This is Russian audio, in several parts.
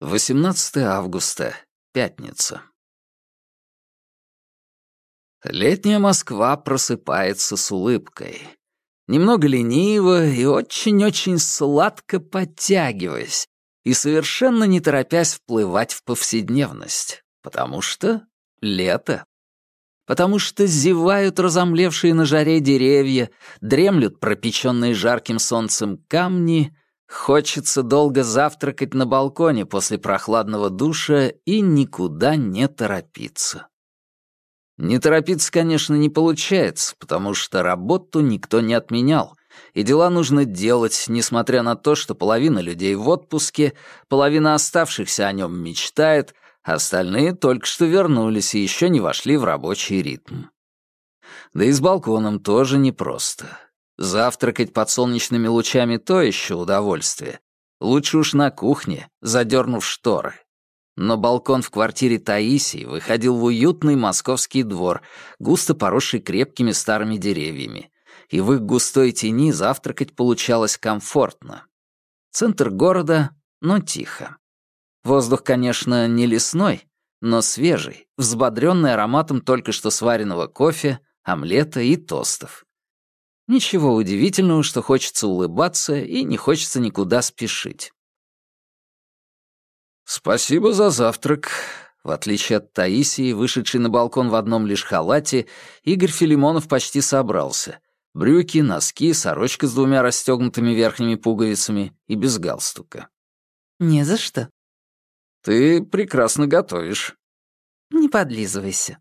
18 августа. Пятница. Летняя Москва просыпается с улыбкой. Немного лениво и очень-очень сладко подтягиваясь, и совершенно не торопясь вплывать в повседневность, потому что лето. Потому что зевают разомлевшие на жаре деревья, дремлют пропеченные жарким солнцем камни — Хочется долго завтракать на балконе после прохладного душа и никуда не торопиться. Не торопиться, конечно, не получается, потому что работу никто не отменял, и дела нужно делать, несмотря на то, что половина людей в отпуске, половина оставшихся о нем мечтает, а остальные только что вернулись и еще не вошли в рабочий ритм. Да и с балконом тоже непросто. Завтракать под солнечными лучами — то еще удовольствие. Лучше уж на кухне, задернув шторы. Но балкон в квартире Таисии выходил в уютный московский двор, густо поросший крепкими старыми деревьями. И в их густой тени завтракать получалось комфортно. Центр города, но тихо. Воздух, конечно, не лесной, но свежий, взбодрённый ароматом только что сваренного кофе, омлета и тостов. Ничего удивительного, что хочется улыбаться и не хочется никуда спешить. «Спасибо за завтрак». В отличие от Таисии, вышедшей на балкон в одном лишь халате, Игорь Филимонов почти собрался. Брюки, носки, сорочка с двумя расстегнутыми верхними пуговицами и без галстука. «Не за что». «Ты прекрасно готовишь». «Не подлизывайся».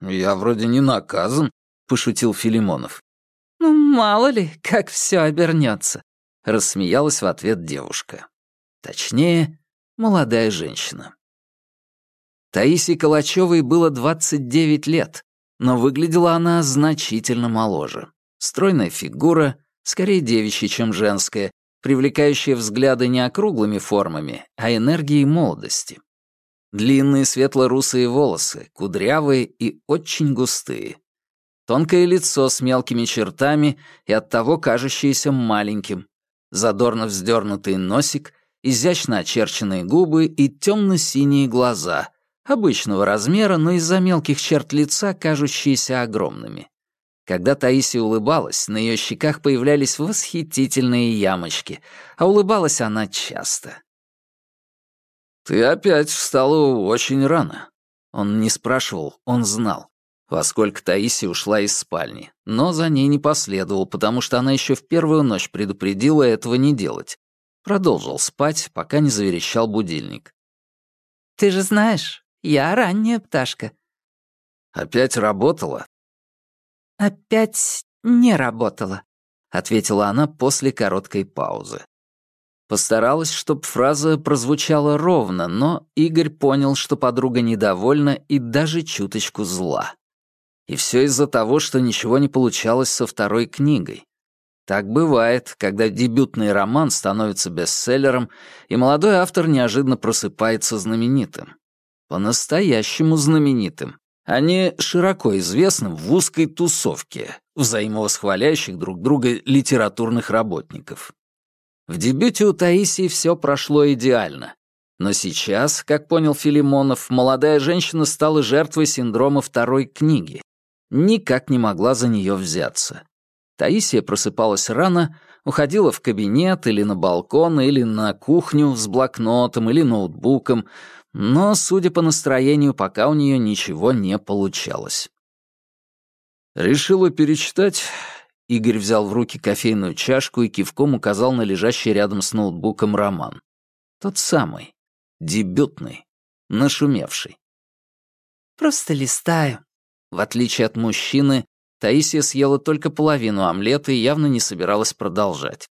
«Я вроде не наказан», — пошутил Филимонов. «Ну, мало ли, как все обернется», — рассмеялась в ответ девушка. Точнее, молодая женщина. Таисии Калачевой было 29 лет, но выглядела она значительно моложе. Стройная фигура, скорее девичья, чем женская, привлекающая взгляды не округлыми формами, а энергией молодости. Длинные светло-русые волосы, кудрявые и очень густые. Тонкое лицо с мелкими чертами и оттого кажущееся маленьким. Задорно вздернутый носик, изящно очерченные губы и темно-синие глаза, обычного размера, но из-за мелких черт лица кажущиеся огромными. Когда Таисия улыбалась, на ее щеках появлялись восхитительные ямочки, а улыбалась она часто. «Ты опять встала очень рано». Он не спрашивал, он знал во сколько Таисия ушла из спальни, но за ней не последовал, потому что она еще в первую ночь предупредила этого не делать. Продолжил спать, пока не заверещал будильник. «Ты же знаешь, я ранняя пташка». «Опять работала?» «Опять не работала», — ответила она после короткой паузы. Постаралась, чтобы фраза прозвучала ровно, но Игорь понял, что подруга недовольна и даже чуточку зла. И все из-за того, что ничего не получалось со второй книгой. Так бывает, когда дебютный роман становится бестселлером, и молодой автор неожиданно просыпается знаменитым. По-настоящему знаменитым, а не широко известным в узкой тусовке, взаимовосхваляющих друг друга литературных работников. В дебюте у Таисии все прошло идеально. Но сейчас, как понял Филимонов, молодая женщина стала жертвой синдрома второй книги, никак не могла за нее взяться. Таисия просыпалась рано, уходила в кабинет или на балкон, или на кухню с блокнотом или ноутбуком, но, судя по настроению, пока у нее ничего не получалось. Решила перечитать. Игорь взял в руки кофейную чашку и кивком указал на лежащий рядом с ноутбуком роман. Тот самый, дебютный, нашумевший. «Просто листаю», в отличие от мужчины, Таисия съела только половину омлета и явно не собиралась продолжать.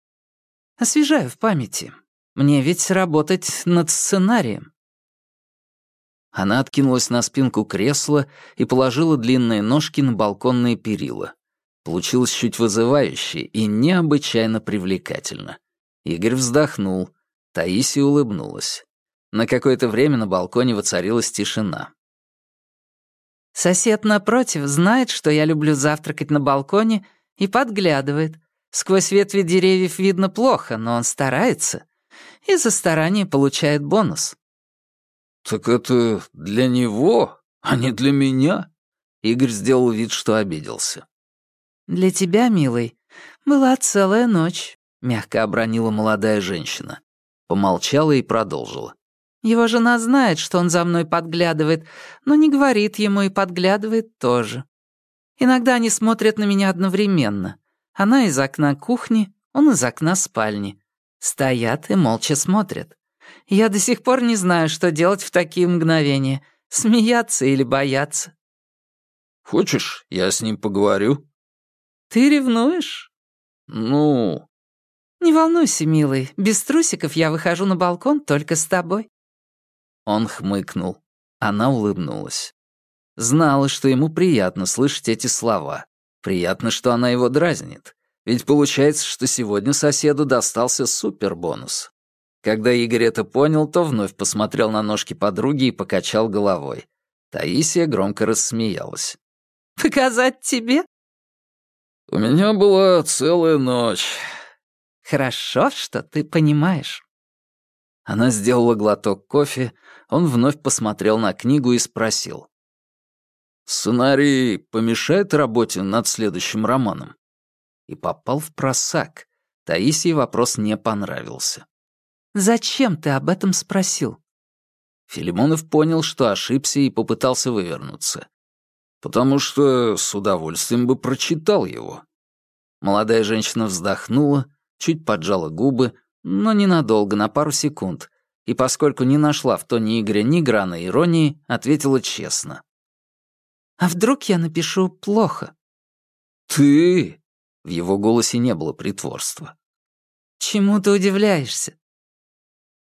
«Освежаю в памяти. Мне ведь работать над сценарием». Она откинулась на спинку кресла и положила длинные ножки на балконные перила. Получилось чуть вызывающе и необычайно привлекательно. Игорь вздохнул. Таисия улыбнулась. На какое-то время на балконе воцарилась тишина. Сосед напротив знает, что я люблю завтракать на балконе и подглядывает. Сквозь ветви деревьев видно плохо, но он старается. И за старание получает бонус. «Так это для него, а не для меня?» Игорь сделал вид, что обиделся. «Для тебя, милый, была целая ночь», — мягко обронила молодая женщина. Помолчала и продолжила. «Его жена знает, что он за мной подглядывает, но не говорит ему и подглядывает тоже. Иногда они смотрят на меня одновременно. Она из окна кухни, он из окна спальни. Стоят и молча смотрят. Я до сих пор не знаю, что делать в такие мгновения. Смеяться или бояться. «Хочешь, я с ним поговорю?» «Ты ревнуешь?» «Ну...» «Не волнуйся, милый, без трусиков я выхожу на балкон только с тобой». Он хмыкнул. Она улыбнулась. Знала, что ему приятно слышать эти слова. Приятно, что она его дразнит. Ведь получается, что сегодня соседу достался супербонус. Когда Игорь это понял, то вновь посмотрел на ножки подруги и покачал головой. Таисия громко рассмеялась. «Показать тебе?» «У меня была целая ночь». «Хорошо, что ты понимаешь». Она сделала глоток кофе, он вновь посмотрел на книгу и спросил. «Сценарий помешает работе над следующим романом?» И попал в просак. Таисии вопрос не понравился. «Зачем ты об этом спросил?» Филимонов понял, что ошибся и попытался вывернуться. «Потому что с удовольствием бы прочитал его». Молодая женщина вздохнула, чуть поджала губы, но ненадолго, на пару секунд, и поскольку не нашла в тоне Игоря ни грана иронии, ответила честно. А вдруг я напишу плохо? Ты? В его голосе не было притворства. Чему ты удивляешься?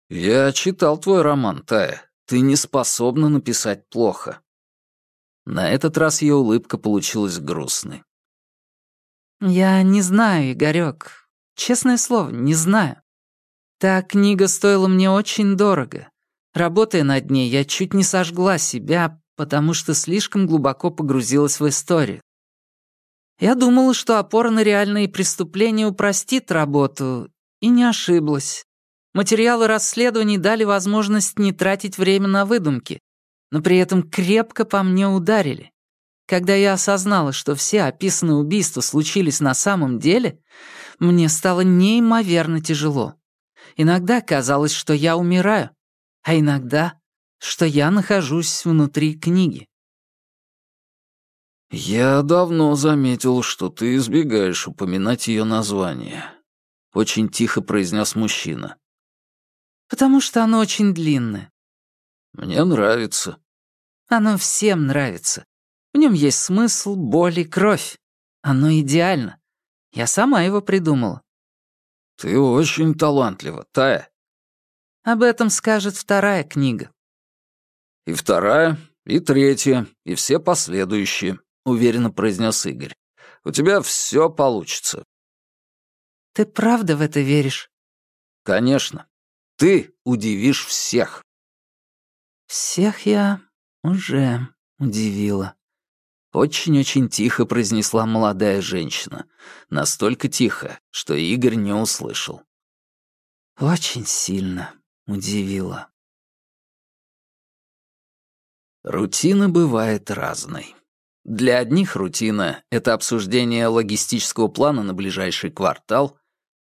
Я читал твой роман, Тая. Ты не способна написать плохо. На этот раз ее улыбка получилась грустной. Я не знаю, Игорек. Честное слово, не знаю. Та книга стоила мне очень дорого. Работая над ней, я чуть не сожгла себя, потому что слишком глубоко погрузилась в историю. Я думала, что опора на реальные преступления упростит работу, и не ошиблась. Материалы расследований дали возможность не тратить время на выдумки, но при этом крепко по мне ударили. Когда я осознала, что все описанные убийства случились на самом деле, мне стало неимоверно тяжело. Иногда казалось, что я умираю, а иногда что я нахожусь внутри книги. «Я давно заметил, что ты избегаешь упоминать ее название», — очень тихо произнес мужчина. «Потому что оно очень длинное». «Мне нравится». «Оно всем нравится. В нем есть смысл, боль и кровь. Оно идеально. Я сама его придумала». «Ты очень талантлива, Тая». Об этом скажет вторая книга. «И вторая, и третья, и все последующие», — уверенно произнес Игорь. «У тебя все получится». «Ты правда в это веришь?» «Конечно. Ты удивишь всех». «Всех я уже удивила». Очень-очень тихо произнесла молодая женщина. Настолько тихо, что Игорь не услышал. «Очень сильно удивила». Рутина бывает разной. Для одних рутина — это обсуждение логистического плана на ближайший квартал,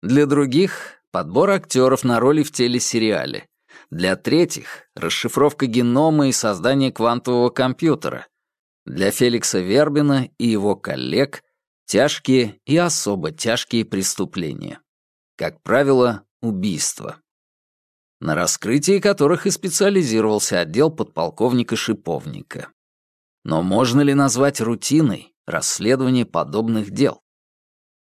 для других — подбор актеров на роли в телесериале, для третьих — расшифровка генома и создание квантового компьютера, для Феликса Вербина и его коллег — тяжкие и особо тяжкие преступления. Как правило, убийства на раскрытии которых и специализировался отдел подполковника Шиповника. Но можно ли назвать рутиной расследование подобных дел?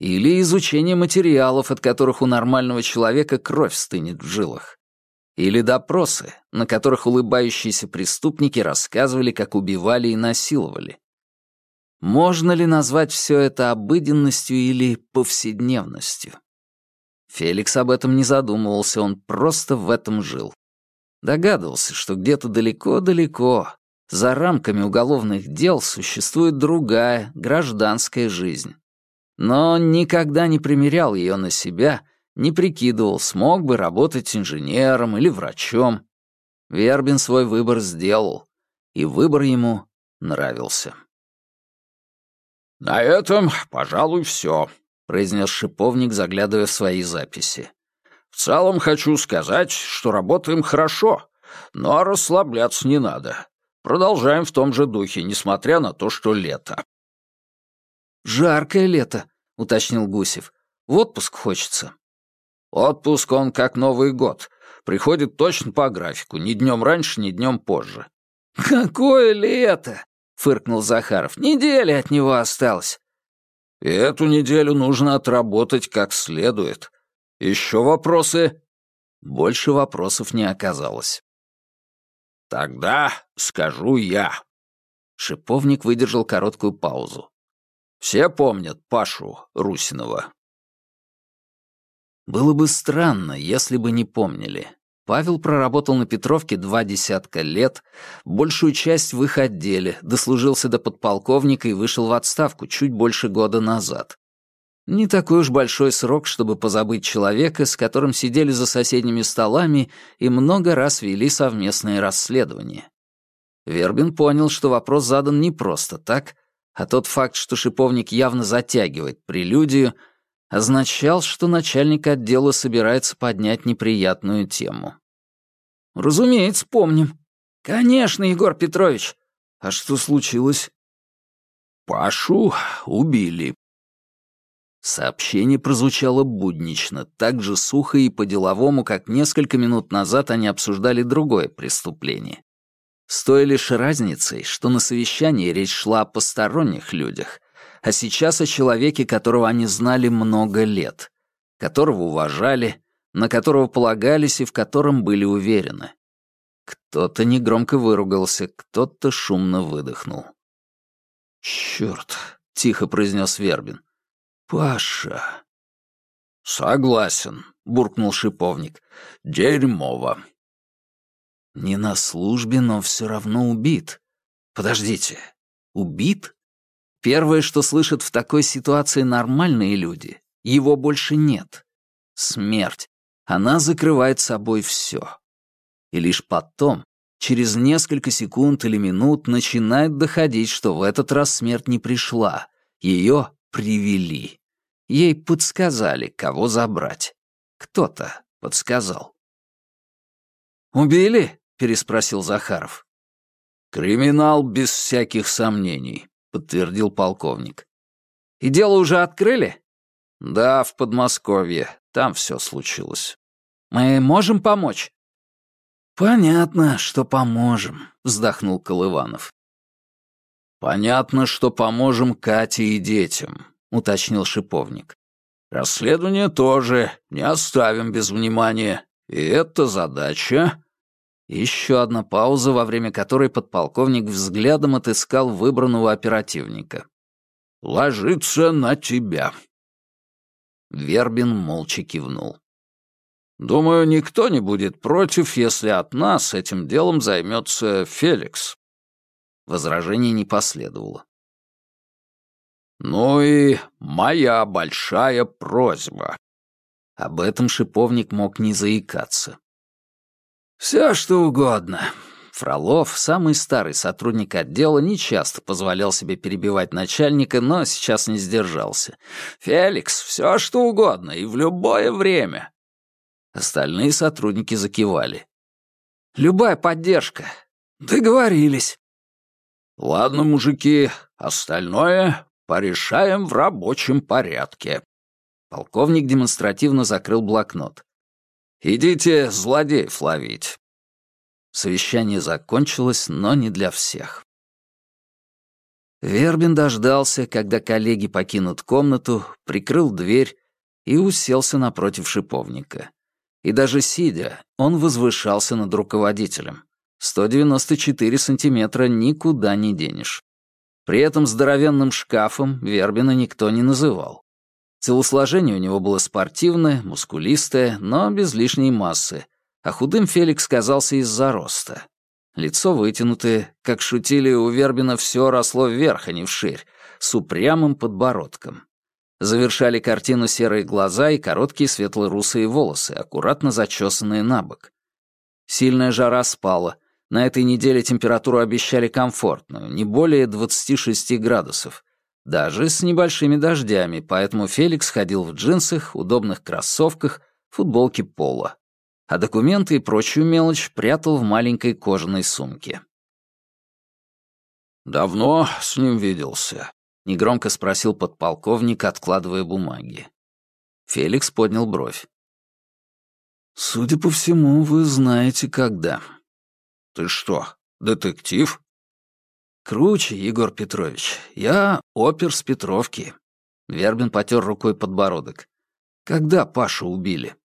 Или изучение материалов, от которых у нормального человека кровь стынет в жилах? Или допросы, на которых улыбающиеся преступники рассказывали, как убивали и насиловали? Можно ли назвать все это обыденностью или повседневностью? Феликс об этом не задумывался, он просто в этом жил. Догадывался, что где-то далеко-далеко, за рамками уголовных дел, существует другая, гражданская жизнь. Но никогда не примерял ее на себя, не прикидывал, смог бы работать инженером или врачом. Вербин свой выбор сделал, и выбор ему нравился. «На этом, пожалуй, все», — произнес шиповник, заглядывая в свои записи. «В целом хочу сказать, что работаем хорошо, но расслабляться не надо. Продолжаем в том же духе, несмотря на то, что лето». «Жаркое лето», — уточнил Гусев. «В отпуск хочется». «Отпуск он как Новый год. Приходит точно по графику, ни днем раньше, ни днем позже». «Какое лето!» — фыркнул Захаров. «Неделя от него осталось». «И эту неделю нужно отработать как следует. Еще вопросы?» Больше вопросов не оказалось. «Тогда скажу я». Шиповник выдержал короткую паузу. «Все помнят Пашу Русинова?» Было бы странно, если бы не помнили. Павел проработал на Петровке два десятка лет, большую часть в их отделе, дослужился до подполковника и вышел в отставку чуть больше года назад. Не такой уж большой срок, чтобы позабыть человека, с которым сидели за соседними столами и много раз вели совместные расследования. Вербин понял, что вопрос задан не просто так, а тот факт, что шиповник явно затягивает прелюдию — означал, что начальник отдела собирается поднять неприятную тему. «Разумеется, помним. Конечно, Егор Петрович. А что случилось?» «Пашу убили». Сообщение прозвучало буднично, так же сухо и по-деловому, как несколько минут назад они обсуждали другое преступление. С той лишь разницей, что на совещании речь шла о посторонних людях, а сейчас о человеке, которого они знали много лет, которого уважали, на которого полагались и в котором были уверены. Кто-то негромко выругался, кто-то шумно выдохнул. «Чёрт!» — тихо произнес Вербин. «Паша!» «Согласен», — буркнул шиповник. «Дерьмово». «Не на службе, но все равно убит. Подождите, убит?» Первое, что слышат в такой ситуации нормальные люди, его больше нет. Смерть. Она закрывает собой все. И лишь потом, через несколько секунд или минут, начинает доходить, что в этот раз смерть не пришла. Ее привели. Ей подсказали, кого забрать. Кто-то подсказал. «Убили?» — переспросил Захаров. «Криминал без всяких сомнений», подтвердил полковник. «И дело уже открыли?» «Да, в Подмосковье. Там все случилось». «Мы можем помочь?» «Понятно, что поможем», — вздохнул Колыванов. «Понятно, что поможем Кате и детям», — уточнил Шиповник. «Расследование тоже не оставим без внимания. И эта задача еще одна пауза, во время которой подполковник взглядом отыскал выбранного оперативника. «Ложится на тебя». Вербин молча кивнул. «Думаю, никто не будет против, если от нас этим делом займется Феликс». Возражений не последовало. «Ну и моя большая просьба». Об этом шиповник мог не заикаться. «Все, что угодно». Фролов, самый старый сотрудник отдела, нечасто позволял себе перебивать начальника, но сейчас не сдержался. «Феликс, все, что угодно, и в любое время». Остальные сотрудники закивали. «Любая поддержка. Договорились». «Ладно, мужики, остальное порешаем в рабочем порядке». Полковник демонстративно закрыл блокнот. Идите злодеев ловить». Совещание закончилось, но не для всех. Вербин дождался, когда коллеги покинут комнату, прикрыл дверь и уселся напротив шиповника. И даже сидя, он возвышался над руководителем. 194 сантиметра никуда не денешь. При этом здоровенным шкафом Вербина никто не называл. Телосложение у него было спортивное, мускулистое, но без лишней массы, а худым Феликс казался из-за роста. Лицо вытянутое, как шутили, у Вербина все росло вверх, а не вширь, с упрямым подбородком. Завершали картину серые глаза и короткие светло-русые волосы, аккуратно зачесанные на бок. Сильная жара спала. На этой неделе температуру обещали комфортную, не более 26 градусов. Даже с небольшими дождями, поэтому Феликс ходил в джинсах, удобных кроссовках, футболке пола. А документы и прочую мелочь прятал в маленькой кожаной сумке. «Давно с ним виделся?» — негромко спросил подполковник, откладывая бумаги. Феликс поднял бровь. «Судя по всему, вы знаете, когда». «Ты что, детектив?» «Круче, Егор Петрович. Я опер с Петровки». Вербин потер рукой подбородок. «Когда Пашу убили?»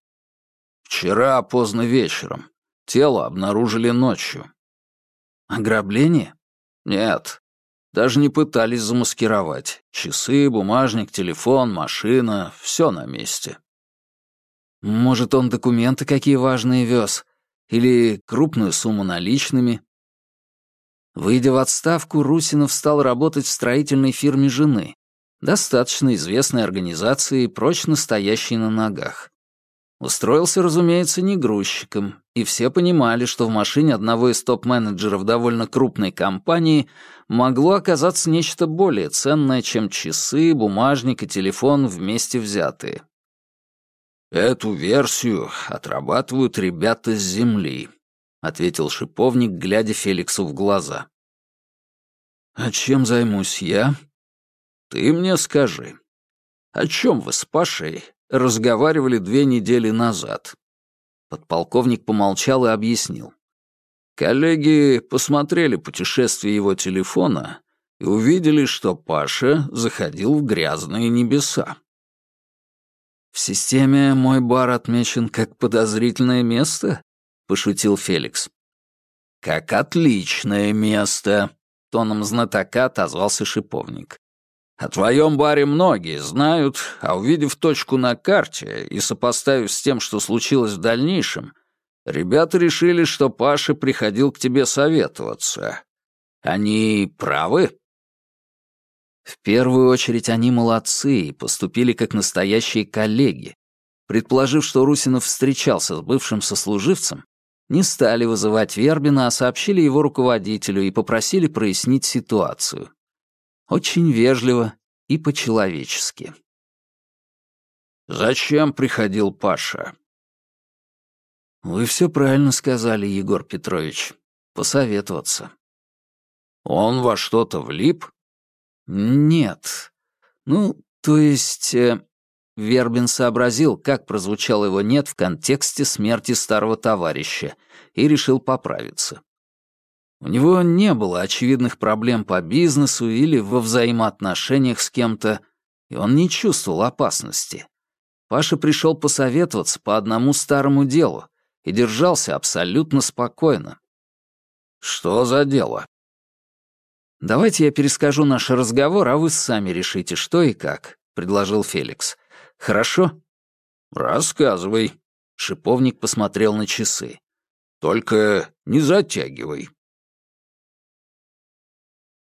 «Вчера поздно вечером. Тело обнаружили ночью». «Ограбление?» «Нет. Даже не пытались замаскировать. Часы, бумажник, телефон, машина — все на месте». Может, он документы какие важные вез? Или крупную сумму наличными? Выйдя в отставку, Русинов стал работать в строительной фирме жены, достаточно известной организации, прочно стоящей на ногах. Устроился, разумеется, не грузчиком, и все понимали, что в машине одного из топ-менеджеров довольно крупной компании могло оказаться нечто более ценное, чем часы, бумажник и телефон вместе взятые. «Эту версию отрабатывают ребята с земли», — ответил шиповник, глядя Феликсу в глаза. «А чем займусь я?» «Ты мне скажи, о чем вы с Пашей разговаривали две недели назад?» Подполковник помолчал и объяснил. Коллеги посмотрели путешествие его телефона и увидели, что Паша заходил в грязные небеса. «В системе мой бар отмечен как подозрительное место?» — пошутил Феликс. «Как отличное место», — тоном знатока отозвался шиповник. «О твоем баре многие знают, а увидев точку на карте и сопоставив с тем, что случилось в дальнейшем, ребята решили, что Паша приходил к тебе советоваться. Они правы?» В первую очередь они молодцы и поступили как настоящие коллеги. Предположив, что Русинов встречался с бывшим сослуживцем, не стали вызывать Вербина, а сообщили его руководителю и попросили прояснить ситуацию. Очень вежливо и по-человечески. «Зачем приходил Паша?» «Вы все правильно сказали, Егор Петрович. Посоветоваться». «Он во что-то влип?» «Нет. Ну, то есть...» э, Вербин сообразил, как прозвучал его «нет» в контексте смерти старого товарища, и решил поправиться. У него не было очевидных проблем по бизнесу или во взаимоотношениях с кем-то, и он не чувствовал опасности. Паша пришел посоветоваться по одному старому делу и держался абсолютно спокойно. «Что за дело?» «Давайте я перескажу наш разговор, а вы сами решите, что и как», — предложил Феликс. «Хорошо?» «Рассказывай». Шиповник посмотрел на часы. «Только не затягивай».